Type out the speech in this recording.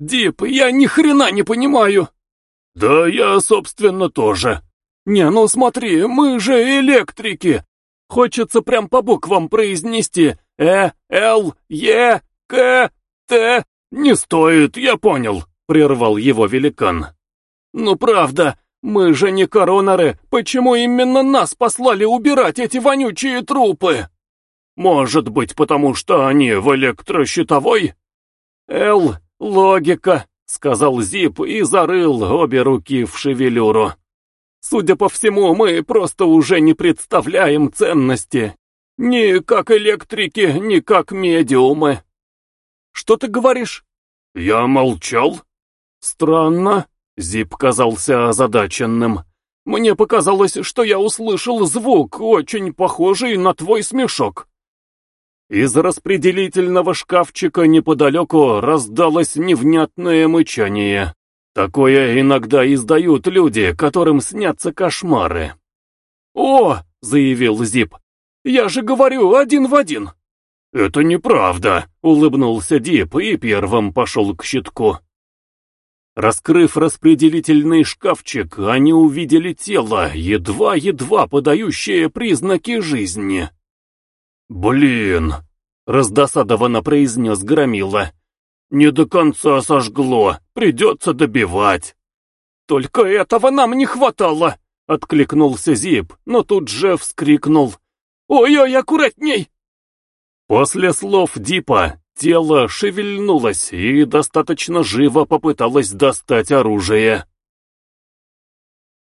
Дип, я ни хрена не понимаю. Да я, собственно, тоже. Не, ну смотри, мы же электрики. Хочется прям по буквам произнести Э, Л, Е, К, Т. Не стоит, я понял, прервал его великан. Ну правда, мы же не коронеры, почему именно нас послали убирать эти вонючие трупы? Может быть, потому что они в электрощитовой? Эл, логика, сказал Зип и зарыл обе руки в шевелюру. Судя по всему, мы просто уже не представляем ценности. Ни как электрики, ни как медиумы. Что ты говоришь? Я молчал. Странно. Зип казался озадаченным. Мне показалось, что я услышал звук, очень похожий на твой смешок. Из распределительного шкафчика неподалеку раздалось невнятное мычание. Такое иногда издают люди, которым снятся кошмары. «О!» — заявил Зип. «Я же говорю один в один!» «Это неправда!» — улыбнулся Дип и первым пошел к щитку. Раскрыв распределительный шкафчик, они увидели тело, едва-едва подающее признаки жизни. «Блин!» — раздосадованно произнес Громила. «Не до конца сожгло, придется добивать». «Только этого нам не хватало!» — откликнулся Зип, но тут же вскрикнул. «Ой-ой, аккуратней!» После слов Дипа тело шевельнулось и достаточно живо попыталось достать оружие.